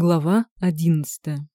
Глава одиннадцатая.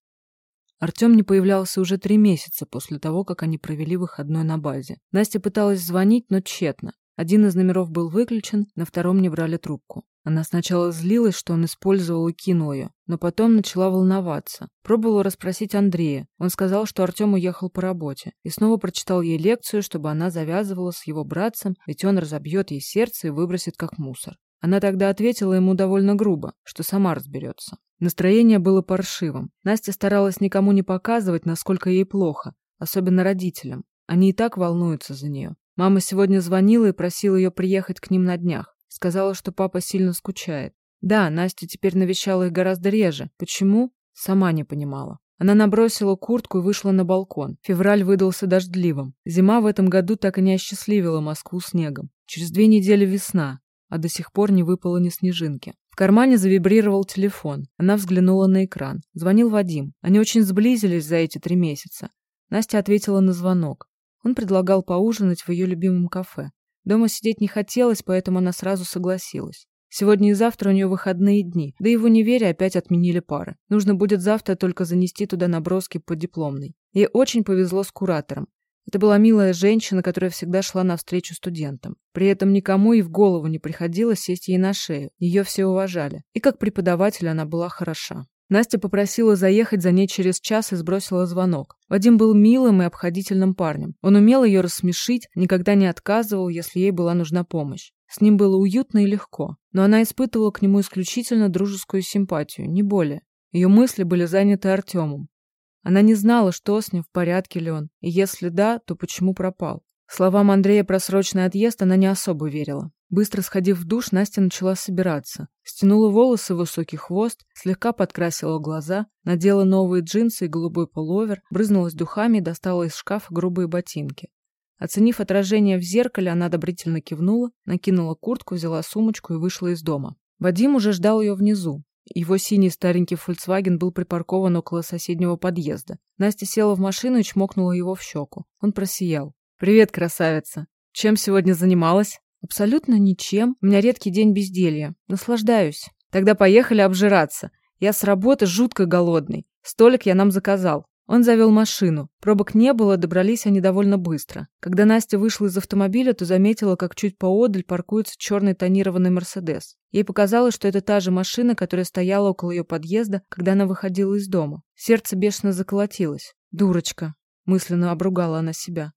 Артем не появлялся уже три месяца после того, как они провели выходной на базе. Настя пыталась звонить, но тщетно. Один из номеров был выключен, на втором не брали трубку. Она сначала злилась, что он использовал и кинул ее, но потом начала волноваться. Пробовала расспросить Андрея. Он сказал, что Артем уехал по работе. И снова прочитал ей лекцию, чтобы она завязывала с его братцем, ведь он разобьет ей сердце и выбросит как мусор. Она тогда ответила ему довольно грубо, что сама разберется. Настроение было паршивым. Настя старалась никому не показывать, насколько ей плохо, особенно родителям. Они и так волнуются за нее. Мама сегодня звонила и просила ее приехать к ним на днях. Сказала, что папа сильно скучает. Да, Настя теперь навещала их гораздо реже. Почему? Сама не понимала. Она набросила куртку и вышла на балкон. Февраль выдался дождливым. Зима в этом году так и не осчастливила Москву снегом. Через две недели весна а до сих пор не выпало ни снежинки. В кармане завибрировал телефон. Она взглянула на экран. Звонил Вадим. Они очень сблизились за эти три месяца. Настя ответила на звонок. Он предлагал поужинать в ее любимом кафе. Дома сидеть не хотелось, поэтому она сразу согласилась. Сегодня и завтра у нее выходные дни, да и в универе опять отменили пары. Нужно будет завтра только занести туда наброски по дипломной. Ей очень повезло с куратором. Это была милая женщина, которая всегда шла навстречу студентам. При этом никому и в голову не приходилось сесть ей на шею. Ее все уважали. И как преподаватель она была хороша. Настя попросила заехать за ней через час и сбросила звонок. Вадим был милым и обходительным парнем. Он умел ее рассмешить, никогда не отказывал, если ей была нужна помощь. С ним было уютно и легко, но она испытывала к нему исключительно дружескую симпатию, не более. Ее мысли были заняты Артемом. Она не знала, что с ним, в порядке ли он, и если да, то почему пропал. Словам Андрея про срочный отъезд она не особо верила. Быстро сходив в душ, Настя начала собираться. Стянула волосы в высокий хвост, слегка подкрасила глаза, надела новые джинсы и голубой пуловер, брызнулась духами и достала из шкафа грубые ботинки. Оценив отражение в зеркале, она одобрительно кивнула, накинула куртку, взяла сумочку и вышла из дома. Вадим уже ждал ее внизу. Его синий старенький Volkswagen был припаркован около соседнего подъезда. Настя села в машину и чмокнула его в щеку. Он просиял. «Привет, красавица! Чем сегодня занималась?» «Абсолютно ничем. У меня редкий день безделья. Наслаждаюсь. Тогда поехали обжираться. Я с работы жутко голодный. Столик я нам заказал. Он завел машину. Пробок не было, добрались они довольно быстро. Когда Настя вышла из автомобиля, то заметила, как чуть поодаль паркуется черный тонированный «Мерседес». Ей показалось, что это та же машина, которая стояла около ее подъезда, когда она выходила из дома. Сердце бешено заколотилось. «Дурочка!» – мысленно обругала она себя.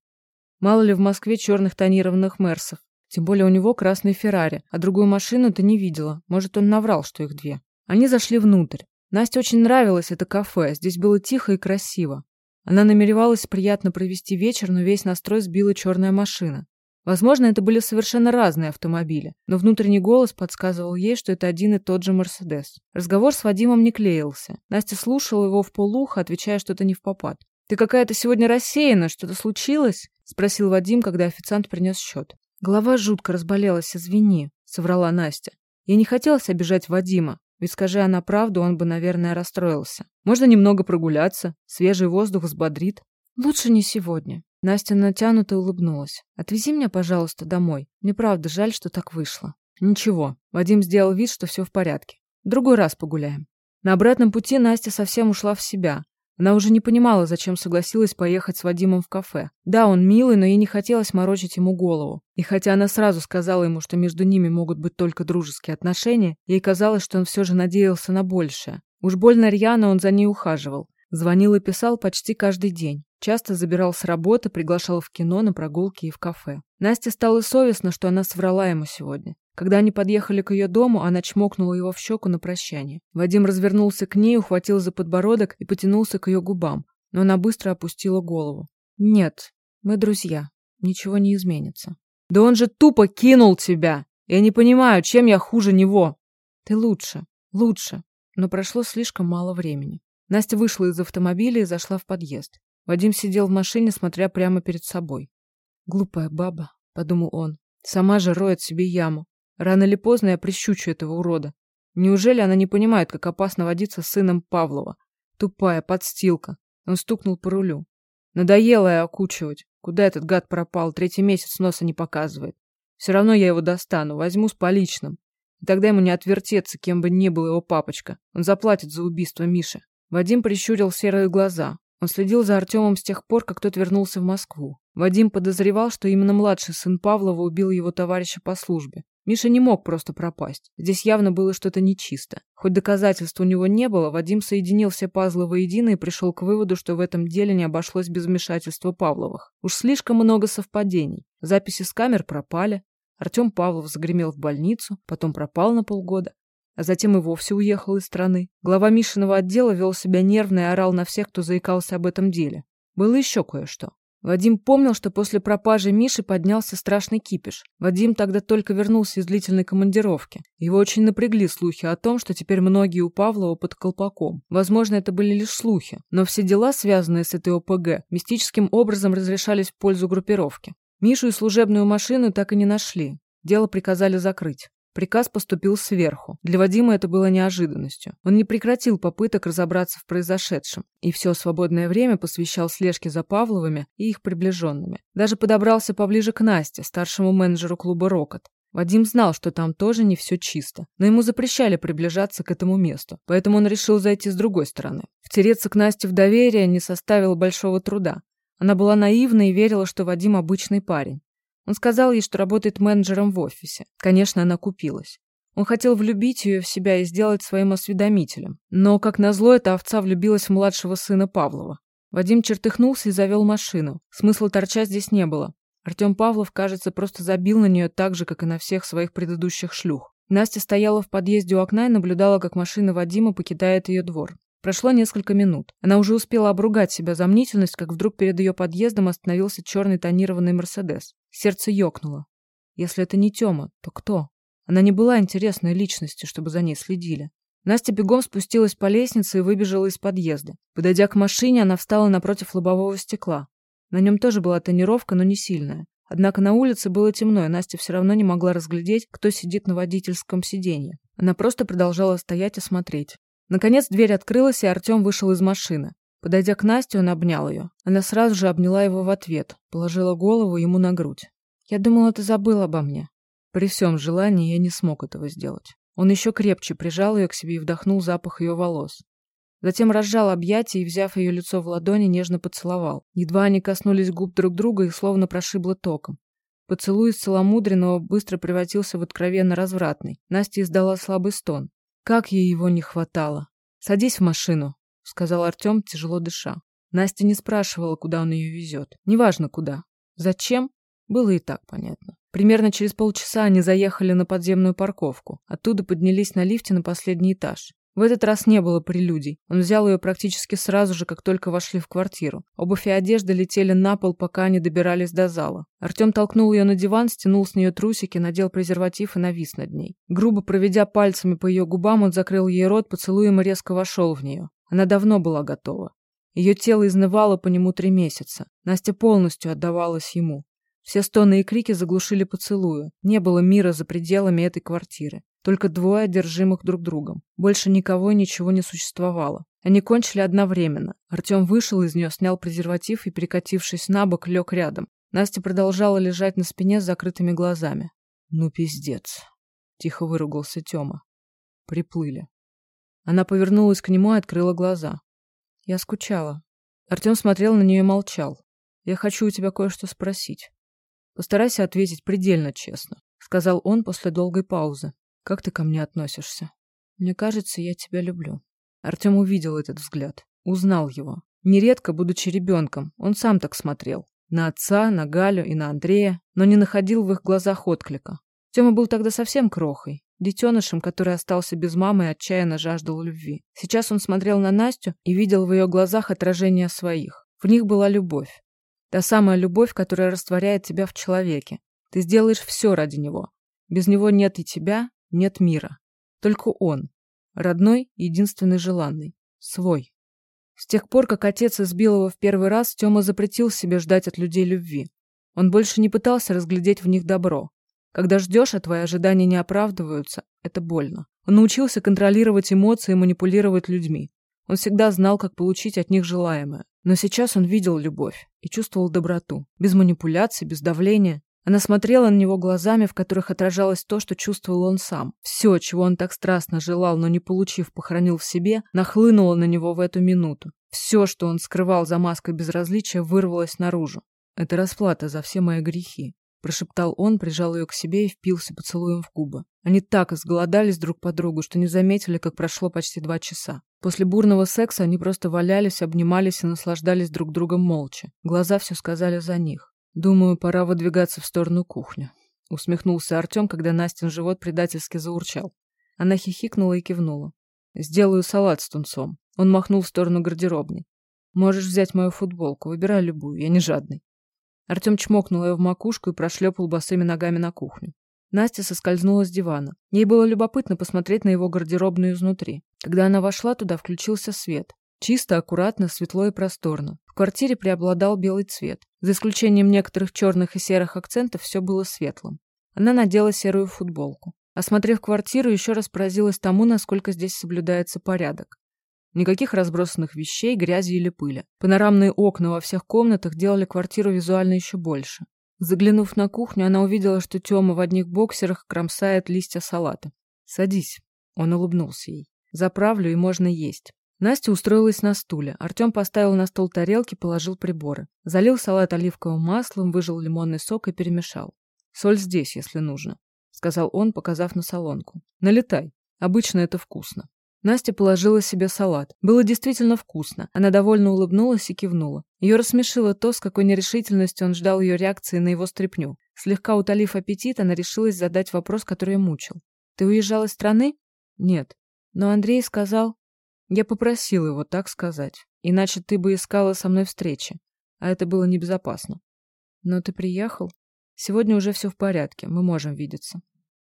Мало ли в Москве черных тонированных «Мерсов». Тем более у него красный «Феррари», а другую машину ты не видела. Может, он наврал, что их две. Они зашли внутрь. Насте очень нравилось это кафе, здесь было тихо и красиво. Она намеревалась приятно провести вечер, но весь настрой сбила черная машина. Возможно, это были совершенно разные автомобили, но внутренний голос подсказывал ей, что это один и тот же Мерседес. Разговор с Вадимом не клеился. Настя слушала его в полухо, отвечая что-то не в попад. «Ты какая-то сегодня рассеяна, что-то случилось?» – спросил Вадим, когда официант принес счет. «Голова жутко разболелась, извини», – соврала Настя. Ей не хотелось обижать Вадима, ведь скажи она правду, он бы, наверное, расстроился. Можно немного прогуляться, свежий воздух взбодрит. Лучше не сегодня. Настя натянуто улыбнулась. Отвези меня, пожалуйста, домой. Мне правда жаль, что так вышло. Ничего. Вадим сделал вид, что все в порядке. В другой раз погуляем. На обратном пути Настя совсем ушла в себя. Она уже не понимала, зачем согласилась поехать с Вадимом в кафе. Да, он милый, но ей не хотелось морочить ему голову. И хотя она сразу сказала ему, что между ними могут быть только дружеские отношения, ей казалось, что он все же надеялся на большее. Уж больно рьяно он за ней ухаживал. Звонил и писал почти каждый день. Часто забирал с работы, приглашал в кино, на прогулки и в кафе. Насте стало совестно, что она соврала ему сегодня. Когда они подъехали к ее дому, она чмокнула его в щеку на прощание. Вадим развернулся к ней, ухватил за подбородок и потянулся к ее губам, но она быстро опустила голову. «Нет, мы друзья. Ничего не изменится». «Да он же тупо кинул тебя! Я не понимаю, чем я хуже него!» «Ты лучше, лучше!» Но прошло слишком мало времени. Настя вышла из автомобиля и зашла в подъезд. Вадим сидел в машине, смотря прямо перед собой. «Глупая баба», — подумал он. «Сама же роет себе яму. Рано или поздно я прищучу этого урода. Неужели она не понимает, как опасно водиться с сыном Павлова? Тупая подстилка. Он стукнул по рулю. Надоело я окучивать. Куда этот гад пропал? Третий месяц носа не показывает. Все равно я его достану. Возьму с поличным. И тогда ему не отвертеться, кем бы ни был его папочка. Он заплатит за убийство Миши. Вадим прищурил серые глаза. Он следил за Артемом с тех пор, как тот вернулся в Москву. Вадим подозревал, что именно младший сын Павлова убил его товарища по службе. Миша не мог просто пропасть. Здесь явно было что-то нечисто. Хоть доказательств у него не было, Вадим соединил все пазлы воедино и пришел к выводу, что в этом деле не обошлось без вмешательства Павловых. Уж слишком много совпадений. Записи с камер пропали. Артем Павлов загремел в больницу, потом пропал на полгода, а затем и вовсе уехал из страны. Глава Мишиного отдела вел себя нервно и орал на всех, кто заикался об этом деле. Было еще кое-что. Вадим помнил, что после пропажи Миши поднялся страшный кипиш. Вадим тогда только вернулся из длительной командировки. Его очень напрягли слухи о том, что теперь многие у Павлова под колпаком. Возможно, это были лишь слухи, но все дела, связанные с этой ОПГ, мистическим образом разрешались в пользу группировки. Мишу и служебную машину так и не нашли. Дело приказали закрыть. Приказ поступил сверху. Для Вадима это было неожиданностью. Он не прекратил попыток разобраться в произошедшем и все свободное время посвящал слежке за Павловыми и их приближенными. Даже подобрался поближе к Насте, старшему менеджеру клуба «Рокот». Вадим знал, что там тоже не все чисто, но ему запрещали приближаться к этому месту, поэтому он решил зайти с другой стороны. Втереться к Насте в доверие не составило большого труда. Она была наивна и верила, что Вадим обычный парень. Он сказал ей, что работает менеджером в офисе. Конечно, она купилась. Он хотел влюбить ее в себя и сделать своим осведомителем. Но, как назло, эта овца влюбилась в младшего сына Павлова. Вадим чертыхнулся и завел машину. Смысла торчать здесь не было. Артем Павлов, кажется, просто забил на нее так же, как и на всех своих предыдущих шлюх. Настя стояла в подъезде у окна и наблюдала, как машина Вадима покидает ее двор. Прошло несколько минут. Она уже успела обругать себя за мнительность, как вдруг перед ее подъездом остановился черный тонированный «Мерседес». Сердце ёкнуло. Если это не Тёма, то кто? Она не была интересной личностью, чтобы за ней следили. Настя бегом спустилась по лестнице и выбежала из подъезда. Подойдя к машине, она встала напротив лобового стекла. На нем тоже была тонировка, но не сильная. Однако на улице было темно, и Настя все равно не могла разглядеть, кто сидит на водительском сиденье. Она просто продолжала стоять и смотреть. Наконец дверь открылась, и Артем вышел из машины. Подойдя к Насте, он обнял ее. Она сразу же обняла его в ответ, положила голову ему на грудь. «Я думала, ты забыл обо мне». При всем желании я не смог этого сделать. Он еще крепче прижал ее к себе и вдохнул запах ее волос. Затем разжал объятия и, взяв ее лицо в ладони, нежно поцеловал. Едва они коснулись губ друг друга, их словно прошибло током. Поцелуй из целомудренного быстро превратился в откровенно развратный. Настя издала слабый стон. Как ей его не хватало. «Садись в машину», — сказал Артем, тяжело дыша. Настя не спрашивала, куда он ее везет. Неважно куда. Зачем? Было и так понятно. Примерно через полчаса они заехали на подземную парковку. Оттуда поднялись на лифте на последний этаж. В этот раз не было прелюдий. Он взял ее практически сразу же, как только вошли в квартиру. Обувь и одежда летели на пол, пока они добирались до зала. Артем толкнул ее на диван, стянул с нее трусики, надел презерватив и навис над ней. Грубо проведя пальцами по ее губам, он закрыл ей рот, поцелуем и резко вошел в нее. Она давно была готова. Ее тело изнывало по нему три месяца. Настя полностью отдавалась ему. Все стоны и крики заглушили поцелую. Не было мира за пределами этой квартиры. Только двое одержимых друг другом. Больше никого и ничего не существовало. Они кончили одновременно. Артем вышел из нее, снял презерватив и, перекатившись на бок, лег рядом. Настя продолжала лежать на спине с закрытыми глазами. «Ну, пиздец!» — тихо выругался Тёма. Приплыли. Она повернулась к нему и открыла глаза. «Я скучала». Артем смотрел на нее и молчал. «Я хочу у тебя кое-что спросить». «Постарайся ответить предельно честно», — сказал он после долгой паузы. «Как ты ко мне относишься?» «Мне кажется, я тебя люблю». Артем увидел этот взгляд, узнал его. Нередко, будучи ребенком, он сам так смотрел. На отца, на Галю и на Андрея, но не находил в их глазах отклика. Тёма был тогда совсем крохой, детенышем, который остался без мамы и отчаянно жаждал любви. Сейчас он смотрел на Настю и видел в ее глазах отражение своих. В них была любовь. Та самая любовь, которая растворяет тебя в человеке. Ты сделаешь все ради него. Без него нет и тебя, нет мира. Только он. Родной, единственный желанный. Свой. С тех пор, как отец избил его в первый раз, Тёма запретил себе ждать от людей любви. Он больше не пытался разглядеть в них добро. Когда ждешь, а твои ожидания не оправдываются, это больно. Он научился контролировать эмоции и манипулировать людьми. Он всегда знал, как получить от них желаемое. Но сейчас он видел любовь и чувствовал доброту. Без манипуляций, без давления. Она смотрела на него глазами, в которых отражалось то, что чувствовал он сам. Все, чего он так страстно желал, но не получив, похоронил в себе, нахлынуло на него в эту минуту. Все, что он скрывал за маской безразличия, вырвалось наружу. Это расплата за все мои грехи. Прошептал он, прижал ее к себе и впился поцелуем в губы. Они так изголодались друг по другу, что не заметили, как прошло почти два часа. После бурного секса они просто валялись, обнимались и наслаждались друг другом молча. Глаза все сказали за них. «Думаю, пора выдвигаться в сторону кухни», — усмехнулся Артем, когда Настин живот предательски заурчал. Она хихикнула и кивнула. «Сделаю салат с тунцом». Он махнул в сторону гардеробной. «Можешь взять мою футболку, выбирай любую, я не жадный». Артем чмокнул ее в макушку и прошлепал босыми ногами на кухню. Настя соскользнула с дивана. Ей было любопытно посмотреть на его гардеробную изнутри. Когда она вошла туда, включился свет. Чисто, аккуратно, светло и просторно. В квартире преобладал белый цвет. За исключением некоторых черных и серых акцентов все было светлым. Она надела серую футболку. Осмотрев квартиру, еще раз поразилась тому, насколько здесь соблюдается порядок. Никаких разбросанных вещей, грязи или пыли. Панорамные окна во всех комнатах делали квартиру визуально еще больше. Заглянув на кухню, она увидела, что Тёма в одних боксерах кромсает листья салата. «Садись». Он улыбнулся ей. «Заправлю, и можно есть». Настя устроилась на стуле. Артем поставил на стол тарелки, положил приборы. Залил салат оливковым маслом, выжал лимонный сок и перемешал. «Соль здесь, если нужно», — сказал он, показав на солонку. «Налетай. Обычно это вкусно». Настя положила себе салат. Было действительно вкусно. Она довольно улыбнулась и кивнула. Ее рассмешило то, с какой нерешительностью он ждал ее реакции на его стряпню. Слегка утолив аппетит, она решилась задать вопрос, который мучил. «Ты уезжал из страны?» «Нет». Но Андрей сказал... Я попросил его так сказать. Иначе ты бы искала со мной встречи. А это было небезопасно. Но ты приехал? Сегодня уже все в порядке, мы можем видеться.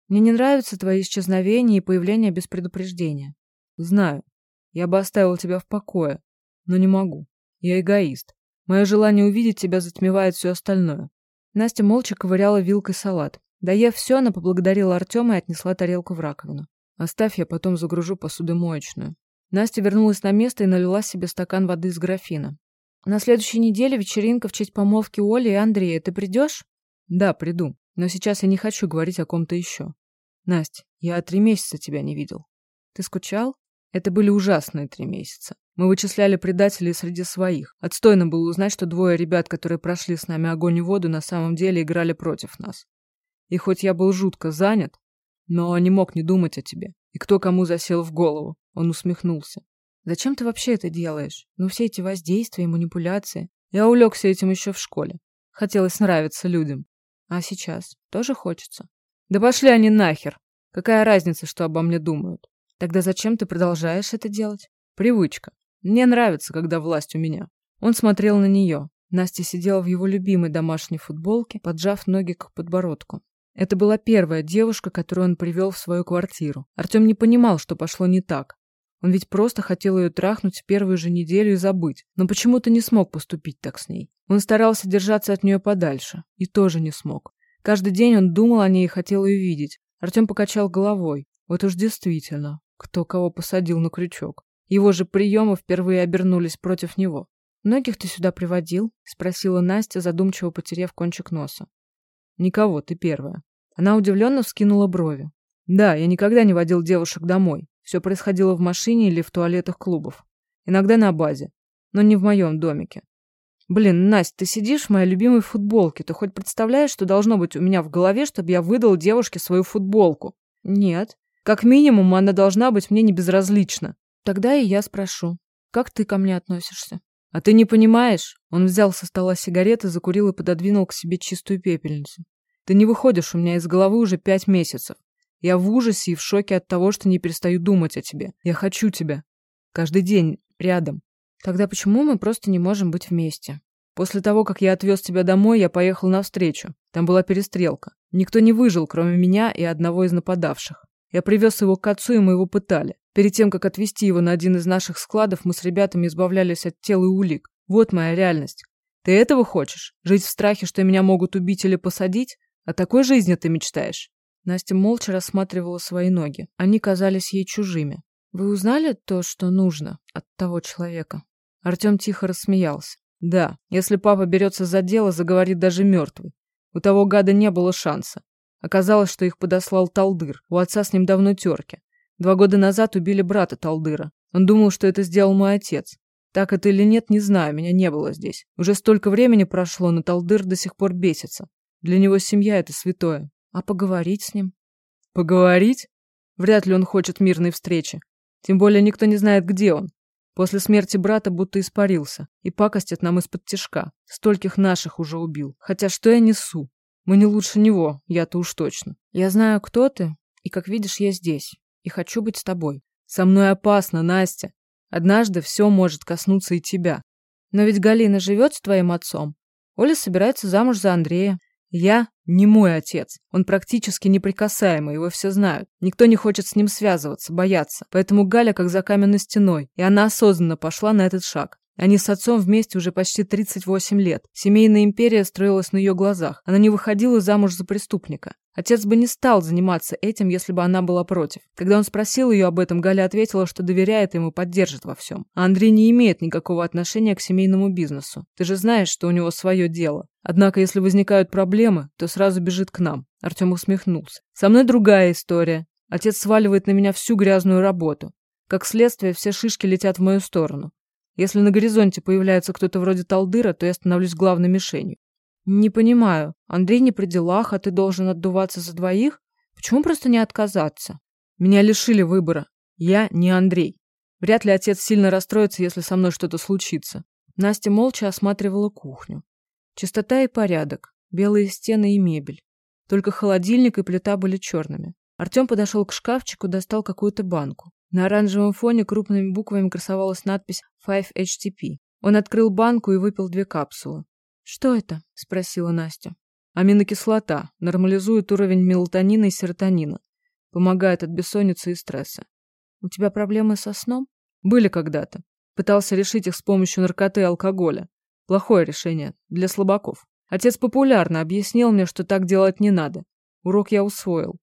Мне не нравятся твои исчезновения и появления без предупреждения. Знаю. Я бы оставил тебя в покое, но не могу. Я эгоист. Мое желание увидеть тебя затмевает все остальное. Настя молча ковыряла вилкой салат. Доев все, она поблагодарила Артема и отнесла тарелку в раковину. Оставь, я потом загружу посудомоечную. Настя вернулась на место и налила себе стакан воды из графина. На следующей неделе вечеринка в честь помолвки Оли и Андрея. Ты придешь? Да, приду. Но сейчас я не хочу говорить о ком-то еще. Настя, я три месяца тебя не видел. Ты скучал? Это были ужасные три месяца. Мы вычисляли предателей среди своих. Отстойно было узнать, что двое ребят, которые прошли с нами огонь и воду, на самом деле играли против нас. И хоть я был жутко занят, но не мог не думать о тебе. И кто кому засел в голову. Он усмехнулся. Зачем ты вообще это делаешь? Ну, все эти воздействия и манипуляции. Я улегся этим еще в школе. Хотелось нравиться людям. А сейчас? Тоже хочется? Да пошли они нахер. Какая разница, что обо мне думают? Тогда зачем ты продолжаешь это делать? Привычка. Мне нравится, когда власть у меня. Он смотрел на нее. Настя сидела в его любимой домашней футболке, поджав ноги к подбородку. Это была первая девушка, которую он привел в свою квартиру. Артем не понимал, что пошло не так. Он ведь просто хотел ее трахнуть первую же неделю и забыть, но почему-то не смог поступить так с ней. Он старался держаться от нее подальше, и тоже не смог. Каждый день он думал о ней и хотел ее видеть. Артем покачал головой. Вот уж действительно, кто кого посадил на крючок. Его же приемы впервые обернулись против него. «Многих ты сюда приводил?» — спросила Настя, задумчиво потеряв кончик носа. «Никого, ты первая». Она удивленно вскинула брови. «Да, я никогда не водил девушек домой. Все происходило в машине или в туалетах клубов. Иногда на базе, но не в моем домике. Блин, Настя, ты сидишь в моей любимой футболке. Ты хоть представляешь, что должно быть у меня в голове, чтобы я выдал девушке свою футболку? Нет. Как минимум, она должна быть мне не безразлична. Тогда и я спрошу, как ты ко мне относишься? А ты не понимаешь? Он взял со стола сигареты, закурил и пододвинул к себе чистую пепельницу. Ты не выходишь у меня из головы уже пять месяцев. Я в ужасе и в шоке от того, что не перестаю думать о тебе. Я хочу тебя. Каждый день рядом. Тогда почему мы просто не можем быть вместе? После того, как я отвез тебя домой, я поехал навстречу. Там была перестрелка. Никто не выжил, кроме меня и одного из нападавших. Я привез его к отцу, и мы его пытали. Перед тем, как отвезти его на один из наших складов, мы с ребятами избавлялись от тел и улик. Вот моя реальность. Ты этого хочешь? Жить в страхе, что меня могут убить или посадить? О такой жизни ты мечтаешь?» Настя молча рассматривала свои ноги. Они казались ей чужими. «Вы узнали то, что нужно от того человека?» Артем тихо рассмеялся. «Да, если папа берется за дело, заговорит даже мертвый. У того гада не было шанса. Оказалось, что их подослал Талдыр. У отца с ним давно терки. Два года назад убили брата Талдыра. Он думал, что это сделал мой отец. Так это или нет, не знаю, меня не было здесь. Уже столько времени прошло, но Талдыр до сих пор бесится. Для него семья — это святое. А поговорить с ним? Поговорить? Вряд ли он хочет мирной встречи. Тем более никто не знает, где он. После смерти брата будто испарился. И пакостит нам из-под тяжка. Стольких наших уже убил. Хотя что я несу? Мы не лучше него, я-то уж точно. Я знаю, кто ты, и, как видишь, я здесь. И хочу быть с тобой. Со мной опасно, Настя. Однажды все может коснуться и тебя. Но ведь Галина живет с твоим отцом. Оля собирается замуж за Андрея. Я не мой отец. Он практически неприкасаемый, его все знают. Никто не хочет с ним связываться, бояться. Поэтому Галя как за каменной стеной, и она осознанно пошла на этот шаг. Они с отцом вместе уже почти 38 лет. Семейная империя строилась на ее глазах. Она не выходила замуж за преступника. Отец бы не стал заниматься этим, если бы она была против. Когда он спросил ее об этом, Галя ответила, что доверяет ему и поддержит во всем. А Андрей не имеет никакого отношения к семейному бизнесу. Ты же знаешь, что у него свое дело. Однако, если возникают проблемы, то сразу бежит к нам. Артем усмехнулся. Со мной другая история. Отец сваливает на меня всю грязную работу. Как следствие, все шишки летят в мою сторону. Если на горизонте появляется кто-то вроде Талдыра, то я становлюсь главной мишенью. Не понимаю. Андрей не при делах, а ты должен отдуваться за двоих? Почему просто не отказаться? Меня лишили выбора. Я не Андрей. Вряд ли отец сильно расстроится, если со мной что-то случится. Настя молча осматривала кухню. Чистота и порядок, белые стены и мебель. Только холодильник и плита были черными. Артем подошел к шкафчику, достал какую-то банку. На оранжевом фоне крупными буквами красовалась надпись 5-HTP. Он открыл банку и выпил две капсулы. «Что это?» – спросила Настя. «Аминокислота. Нормализует уровень мелатонина и серотонина. Помогает от бессонницы и стресса. У тебя проблемы со сном? Были когда-то. Пытался решить их с помощью наркоты и алкоголя. Плохое решение. Для слабаков. Отец популярно объяснил мне, что так делать не надо. Урок я усвоил.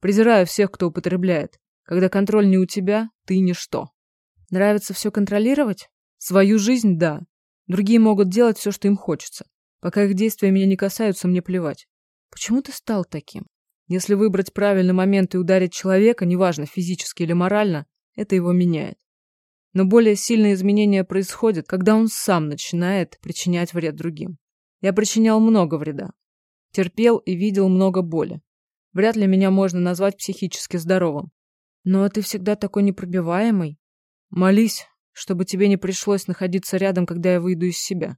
Презираю всех, кто употребляет. Когда контроль не у тебя, ты ничто. Нравится все контролировать? Свою жизнь – да. Другие могут делать все, что им хочется. Пока их действия меня не касаются, мне плевать. Почему ты стал таким? Если выбрать правильный момент и ударить человека, неважно, физически или морально, это его меняет. Но более сильные изменения происходят, когда он сам начинает причинять вред другим. Я причинял много вреда. Терпел и видел много боли. Вряд ли меня можно назвать психически здоровым. Но ты всегда такой непробиваемый. Молись, чтобы тебе не пришлось находиться рядом, когда я выйду из себя.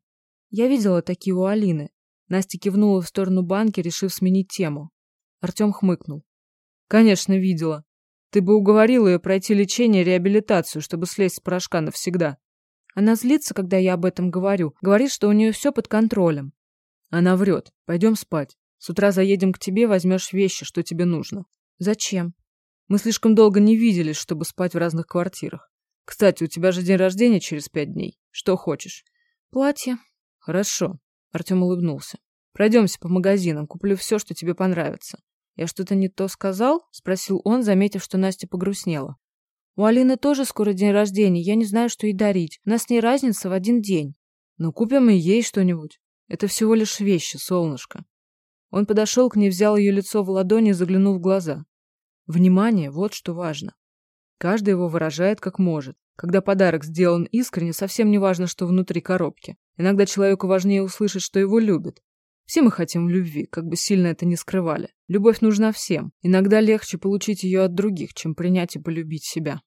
Я видела такие у Алины. Настя кивнула в сторону банки, решив сменить тему. Артем хмыкнул. Конечно, видела. Ты бы уговорила ее пройти лечение и реабилитацию, чтобы слезть с порошка навсегда. Она злится, когда я об этом говорю. Говорит, что у нее все под контролем. Она врет. Пойдем спать. С утра заедем к тебе, возьмешь вещи, что тебе нужно. Зачем? Мы слишком долго не виделись, чтобы спать в разных квартирах. Кстати, у тебя же день рождения через пять дней. Что хочешь? Платье. Хорошо. Артем улыбнулся. Пройдемся по магазинам, куплю все, что тебе понравится. Я что-то не то сказал? Спросил он, заметив, что Настя погрустнела. У Алины тоже скоро день рождения, я не знаю, что ей дарить. У нас с ней разница в один день. Ну, купим и ей что-нибудь. Это всего лишь вещи, солнышко. Он подошел к ней, взял ее лицо в ладони и заглянул в глаза. Внимание, вот что важно. Каждый его выражает как может. Когда подарок сделан искренне, совсем не важно, что внутри коробки. Иногда человеку важнее услышать, что его любят. Все мы хотим любви, как бы сильно это ни скрывали. Любовь нужна всем. Иногда легче получить ее от других, чем принять и полюбить себя.